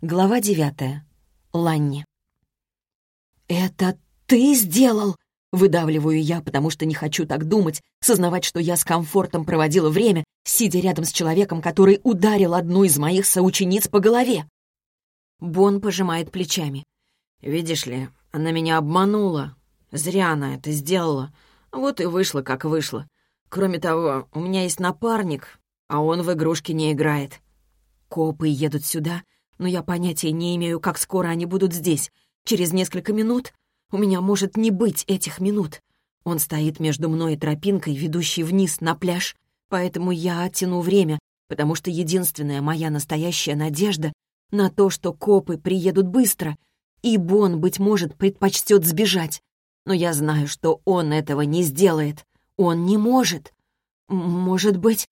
Глава девятая. Ланни. «Это ты сделал?» — выдавливаю я, потому что не хочу так думать, сознавать, что я с комфортом проводила время, сидя рядом с человеком, который ударил одну из моих соучениц по голове. Бон пожимает плечами. «Видишь ли, она меня обманула. Зря она это сделала. Вот и вышло, как вышло. Кроме того, у меня есть напарник, а он в игрушки не играет. Копы едут сюда — но я понятия не имею, как скоро они будут здесь. Через несколько минут? У меня может не быть этих минут. Он стоит между мной и тропинкой, ведущей вниз на пляж, поэтому я оттяну время, потому что единственная моя настоящая надежда на то, что копы приедут быстро, и Бон, быть может, предпочтет сбежать. Но я знаю, что он этого не сделает. Он не может. Может быть...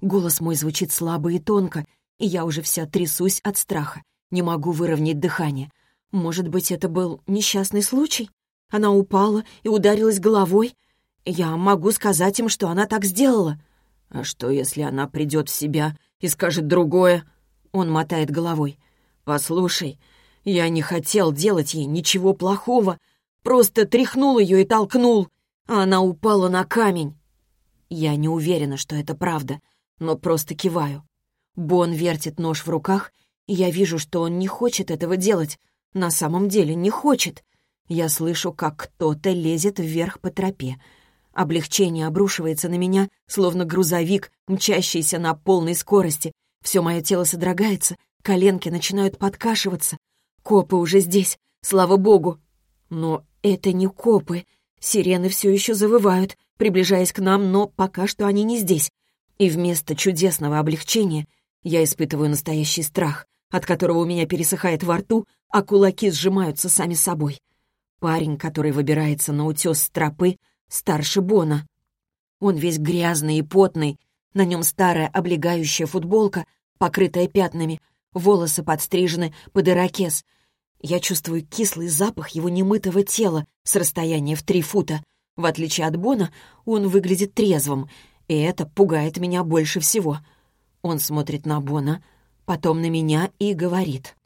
Голос мой звучит слабо и тонко, и я уже вся трясусь от страха, не могу выровнять дыхание. Может быть, это был несчастный случай? Она упала и ударилась головой? Я могу сказать им, что она так сделала. А что, если она придет в себя и скажет другое? Он мотает головой. «Послушай, я не хотел делать ей ничего плохого, просто тряхнул ее и толкнул, а она упала на камень». Я не уверена, что это правда, но просто киваю. Бон вертит нож в руках, и я вижу, что он не хочет этого делать. На самом деле не хочет. Я слышу, как кто-то лезет вверх по тропе. Облегчение обрушивается на меня, словно грузовик, мчащийся на полной скорости. Все мое тело содрогается, коленки начинают подкашиваться. Копы уже здесь, слава богу. Но это не копы. Сирены все еще завывают, приближаясь к нам, но пока что они не здесь. И вместо чудесного облегчения — я испытываю настоящий страх, от которого у меня пересыхает во рту, а кулаки сжимаются сами собой. Парень, который выбирается на утес с тропы, старше Бона. Он весь грязный и потный, на нем старая облегающая футболка, покрытая пятнами, волосы подстрижены под ирокез. Я чувствую кислый запах его немытого тела с расстояния в три фута. В отличие от Бона, он выглядит трезвым, и это пугает меня больше всего — он смотрит на Бона, потом на меня и говорит.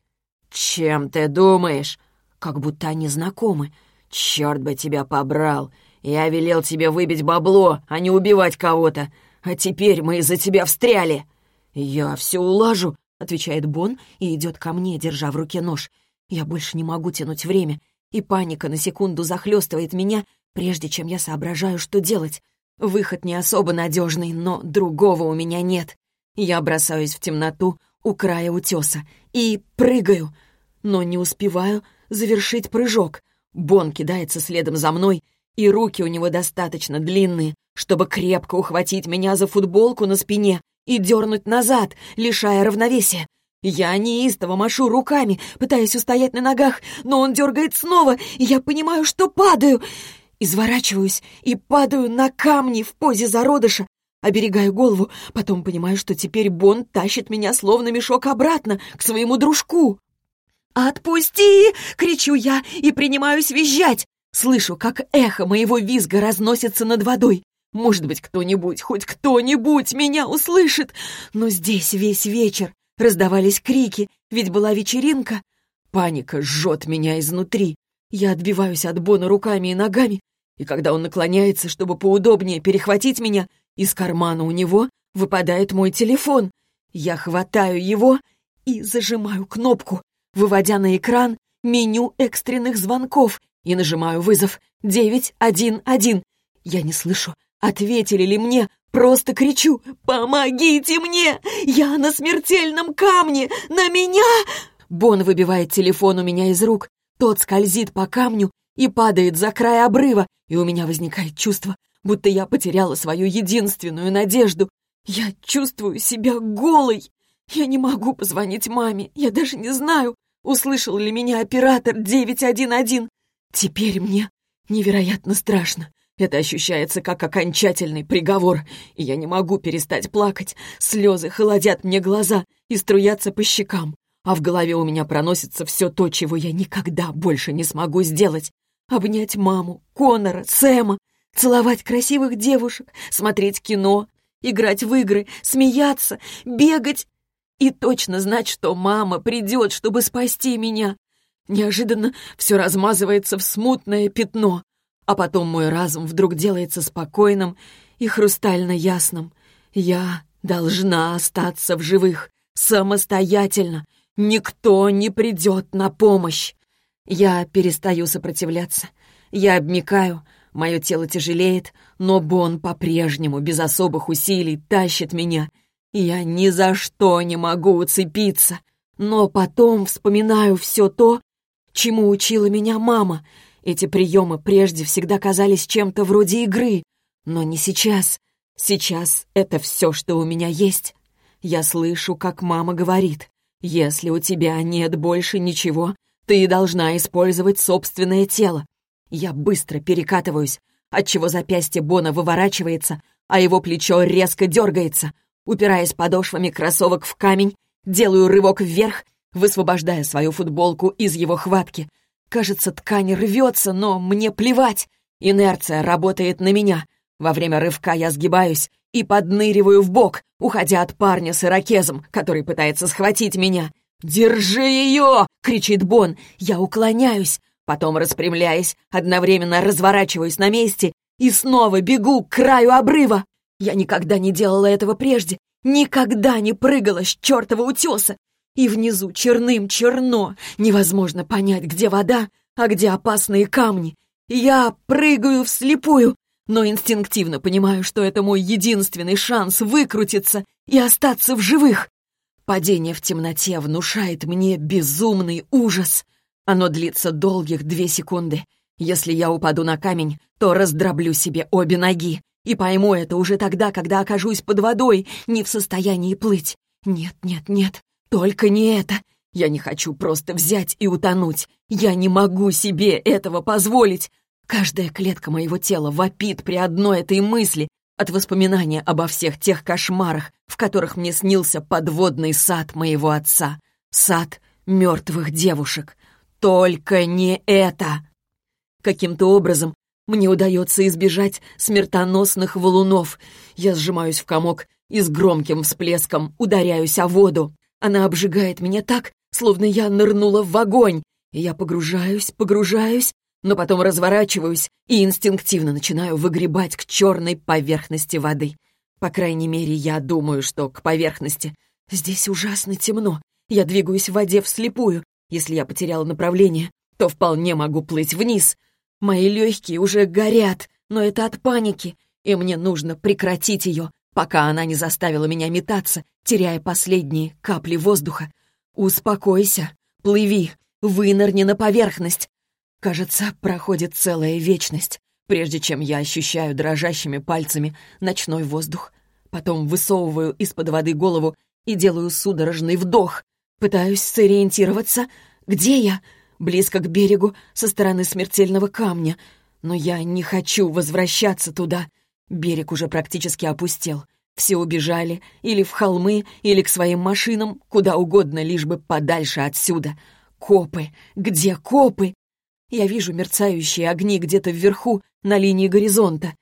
«Чем ты думаешь?» Как будто они знакомы. «Черт бы тебя побрал! Я велел тебе выбить бабло, а не убивать кого-то. А теперь мы из-за тебя встряли!» «Я все улажу», — отвечает Бон и идет ко мне, держа в руке нож. Я больше не могу тянуть время, и паника на секунду захлестывает меня, прежде чем я соображаю, что делать. Выход не особо надежный, но другого у меня нет. Я бросаюсь в темноту у края утеса и прыгаю, но не успеваю завершить прыжок. Бон кидается следом за мной, и руки у него достаточно длинные, чтобы крепко ухватить меня за футболку на спине и дернуть назад, лишая равновесия. Я неистово машу руками, пытаясь устоять на ногах, но он дергает снова, и я понимаю, что падаю. Изворачиваюсь и падаю на камни в позе зародыша, Оберегаю голову, потом понимаю, что теперь Бон тащит меня словно мешок обратно к своему дружку. «Отпусти!» — кричу я и принимаюсь визжать. Слышу, как эхо моего визга разносится над водой. Может быть, кто-нибудь, хоть кто-нибудь меня услышит. Но здесь весь вечер раздавались крики, ведь была вечеринка. Паника жжет меня изнутри. Я отбиваюсь от Бона руками и ногами, и когда он наклоняется, чтобы поудобнее перехватить меня, из кармана у него выпадает мой телефон. Я хватаю его и зажимаю кнопку, выводя на экран меню экстренных звонков и нажимаю вызов 911. Я не слышу, ответили ли мне, просто кричу «Помогите мне! Я на смертельном камне! На меня!» Бон выбивает телефон у меня из рук. Тот скользит по камню и падает за край обрыва, и у меня возникает чувство, будто я потеряла свою единственную надежду. Я чувствую себя голой. Я не могу позвонить маме. Я даже не знаю, услышал ли меня оператор 911. Теперь мне невероятно страшно. Это ощущается как окончательный приговор, и я не могу перестать плакать. Слезы холодят мне глаза и струятся по щекам, а в голове у меня проносится все то, чего я никогда больше не смогу сделать. Обнять маму, Конора, Сэма, Целовать красивых девушек, смотреть кино, играть в игры, смеяться, бегать. и точно знать, что мама придет, чтобы спасти меня. Неожиданно все размазывается в смутное пятно, а потом мой разум вдруг делается спокойным и хрустально ясным. Я должна остаться в живых, самостоятельно. Никто не придет на помощь. Я перестаю сопротивляться. Я обмикаю, мое тело тяжелеет, но Бон по-прежнему, без особых усилий, тащит меня. Я ни за что не могу уцепиться. Но потом вспоминаю все то, чему учила меня мама. Эти приемы прежде всегда казались чем-то вроде игры, но не сейчас. Сейчас это все, что у меня есть. Я слышу, как мама говорит, «Если у тебя нет больше ничего, ты должна использовать собственное тело». Я быстро перекатываюсь, отчего запястье Бона выворачивается, а его плечо резко дергается. Упираясь подошвами кроссовок в камень, делаю рывок вверх высвобождая свою футболку из его хватки. Кажется, ткань рвется, но мне плевать. Инерция работает на меня. Во время рывка я сгибаюсь и подныриваю в бок, уходя от парня с ирокезом, который пытается схватить меня. «Держи ее!» — кричит Бон. Я уклоняюсь, потом распрямляясь, одновременно разворачиваюсь на месте и снова бегу к краю обрыва. Я никогда не делала этого прежде, никогда не прыгала с чертова утеса. И внизу черным черно, невозможно понять, где вода, а где опасные камни. Я прыгаю вслепую, но инстинктивно понимаю, что это мой единственный шанс выкрутиться и остаться в живых. Падение в темноте внушает мне безумный ужас. Оно длится долгих две секунды. Если я упаду на камень, то раздроблю себе обе ноги. И пойму это уже тогда, когда окажусь под водой, не в состоянии плыть. Нет, нет, нет. Только не это. Я не хочу просто взять и утонуть. Я не могу себе этого позволить. Каждая клетка моего тела вопит при одной этой мысли от воспоминания обо всех тех кошмарах, в которых мне снился подводный сад моего отца. Сад мертвых девушек. Только не это! Каким-то образом мне удается избежать смертоносных валунов. Я сжимаюсь в комок и с громким всплеском ударяюсь о воду. Она обжигает меня так, словно я нырнула в огонь. Я погружаюсь, погружаюсь, но потом разворачиваюсь и инстинктивно начинаю выгребать к черной поверхности воды. По крайней мере, я думаю, что к поверхности. Здесь ужасно темно. Я двигаюсь в воде вслепую. Если я потеряла направление, то вполне могу плыть вниз. Мои легкие уже горят, но это от паники, и мне нужно прекратить ее, пока она не заставила меня метаться, теряя последние капли воздуха. «Успокойся, плыви, вынырни на поверхность». Кажется, проходит целая вечность, прежде чем я ощущаю дрожащими пальцами ночной воздух. Потом высовываю из-под воды голову и делаю судорожный вдох. Пытаюсь сориентироваться. Где я? Близко к берегу, со стороны смертельного камня. Но я не хочу возвращаться туда. Берег уже практически опустел. Все убежали или в холмы, или к своим машинам, куда угодно, лишь бы подальше отсюда. Копы! Где копы? Я вижу мерцающие огни где-то вверху, на линии горизонта.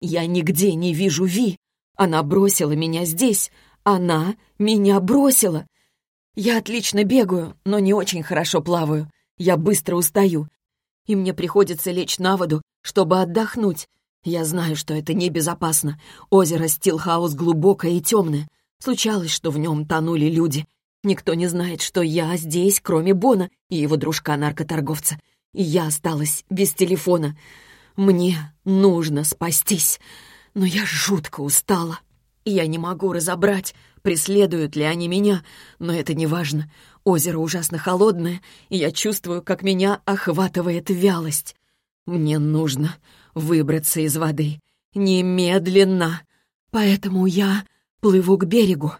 Я нигде не вижу Ви. Она бросила меня здесь. Она меня бросила. Я отлично бегаю, но не очень хорошо плаваю. Я быстро устаю. И мне приходится лечь на воду, чтобы отдохнуть. Я знаю, что это небезопасно. Озеро Стилхаус глубокое и темное. Случалось, что в нем тонули люди. Никто не знает, что я здесь, кроме Бона и его дружка-наркоторговца. И я осталась без телефона. Мне нужно спастись. Но я жутко устала. Я не могу разобрать, преследуют ли они меня, но это не важно. Озеро ужасно холодное, и я чувствую, как меня охватывает вялость. Мне нужно выбраться из воды. Немедленно. Поэтому я плыву к берегу.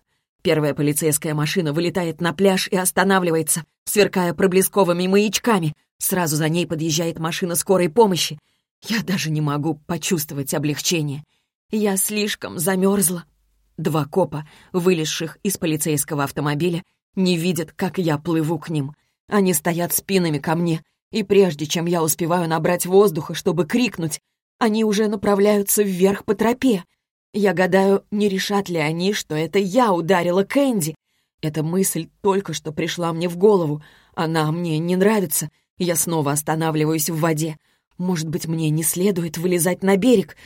Первая полицейская машина вылетает на пляж и останавливается, сверкая проблесковыми маячками. Сразу за ней подъезжает машина скорой помощи. Я даже не могу почувствовать облегчение. Я слишком замерзла. Два копа, вылезших из полицейского автомобиля, не видят, как я плыву к ним. Они стоят спинами ко мне, и прежде чем я успеваю набрать воздуха, чтобы крикнуть, они уже направляются вверх по тропе. Я гадаю, не решат ли они, что это я ударила Кэнди. Эта мысль только что пришла мне в голову. Она мне не нравится. Я снова останавливаюсь в воде. Может быть, мне не следует вылезать на берег?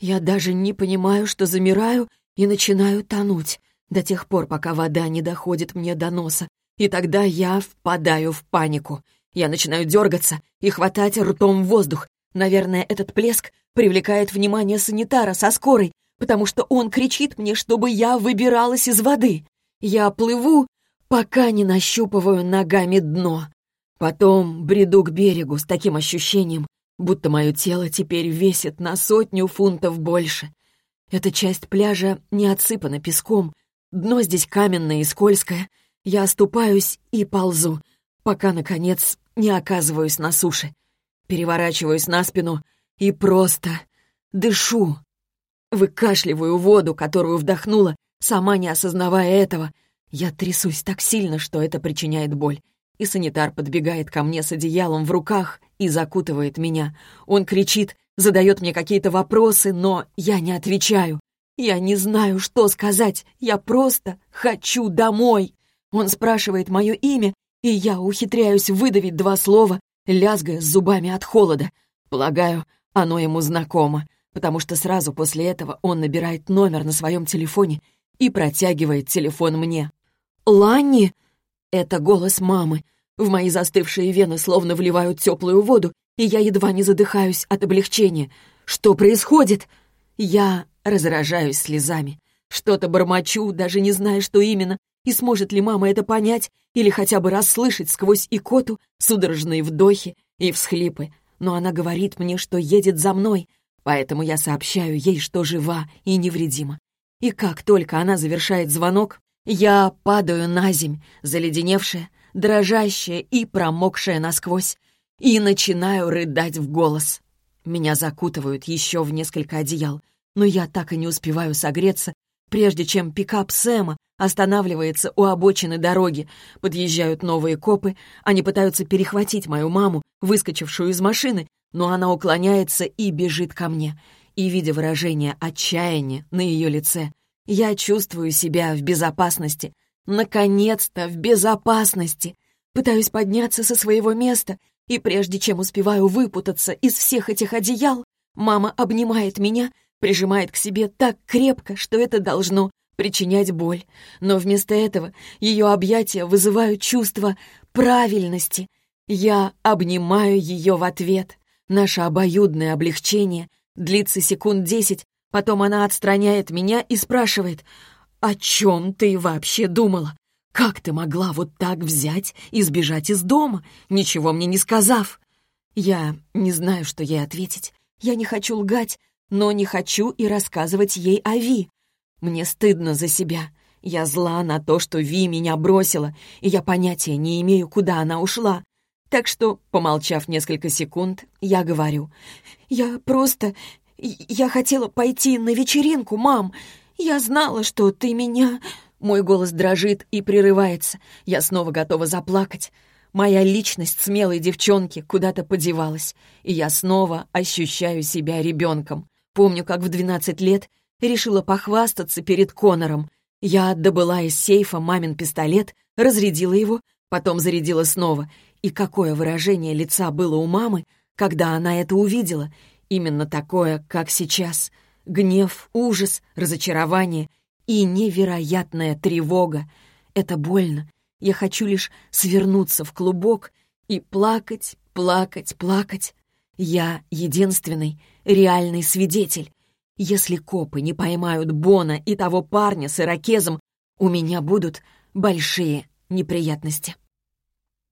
Я даже не понимаю, что замираю и начинаю тонуть до тех пор, пока вода не доходит мне до носа. И тогда я впадаю в панику. Я начинаю дергаться и хватать ртом воздух. Наверное, этот плеск привлекает внимание санитара со скорой, потому что он кричит мне, чтобы я выбиралась из воды. Я плыву, пока не нащупываю ногами дно. Потом бреду к берегу с таким ощущением, будто мое тело теперь весит на сотню фунтов больше. Эта часть пляжа не отсыпана песком, дно здесь каменное и скользкое. Я оступаюсь и ползу, пока, наконец, не оказываюсь на суше. Переворачиваюсь на спину и просто дышу. Выкашливаю воду, которую вдохнула, сама не осознавая этого. Я трясусь так сильно, что это причиняет боль. И санитар подбегает ко мне с одеялом в руках и закутывает меня. Он кричит, задает мне какие-то вопросы, но я не отвечаю. Я не знаю, что сказать. Я просто хочу домой. Он спрашивает мое имя, и я ухитряюсь выдавить два слова, лязгая зубами от холода. Полагаю, оно ему знакомо, потому что сразу после этого он набирает номер на своем телефоне и протягивает телефон мне. «Ланни!» — это голос мамы. В мои застывшие вены словно вливают теплую воду, и я едва не задыхаюсь от облегчения. «Что происходит?» Я разражаюсь слезами. Что-то бормочу, даже не зная, что именно, и сможет ли мама это понять или хотя бы расслышать сквозь икоту судорожные вдохи и всхлипы. Но она говорит мне, что едет за мной, поэтому я сообщаю ей, что жива и невредима. И как только она завершает звонок, я падаю на земь, заледеневшая, дрожащая и промокшая насквозь, и начинаю рыдать в голос. Меня закутывают еще в несколько одеял, но я так и не успеваю согреться, прежде чем пикап Сэма останавливается у обочины дороги. Подъезжают новые копы, они пытаются перехватить мою маму, выскочившую из машины, но она уклоняется и бежит ко мне. И, видя выражение отчаяния на ее лице, я чувствую себя в безопасности. Наконец-то в безопасности! Пытаюсь подняться со своего места, и прежде чем успеваю выпутаться из всех этих одеял, мама обнимает меня, прижимает к себе так крепко, что это должно причинять боль. Но вместо этого ее объятия вызывают чувство правильности. Я обнимаю ее в ответ. Наше обоюдное облегчение длится секунд десять, потом она отстраняет меня и спрашивает, «О чем ты вообще думала? Как ты могла вот так взять и сбежать из дома, ничего мне не сказав?» Я не знаю, что ей ответить. Я не хочу лгать, но не хочу и рассказывать ей о Ви. Мне стыдно за себя. Я зла на то, что Ви меня бросила, и я понятия не имею, куда она ушла. Так что, помолчав несколько секунд, я говорю. «Я просто... Я хотела пойти на вечеринку, мам. Я знала, что ты меня...» Мой голос дрожит и прерывается. Я снова готова заплакать. Моя личность смелой девчонки куда-то подевалась, и я снова ощущаю себя ребенком. Помню, как в 12 лет решила похвастаться перед Конором. Я добыла из сейфа мамин пистолет, разрядила его, потом зарядила снова. И какое выражение лица было у мамы, когда она это увидела. Именно такое, как сейчас. Гнев, ужас, разочарование и невероятная тревога. Это больно. Я хочу лишь свернуться в клубок и плакать, плакать, плакать. Я единственный реальный свидетель. Если копы не поймают Бона и того парня с ирокезом, у меня будут большие неприятности.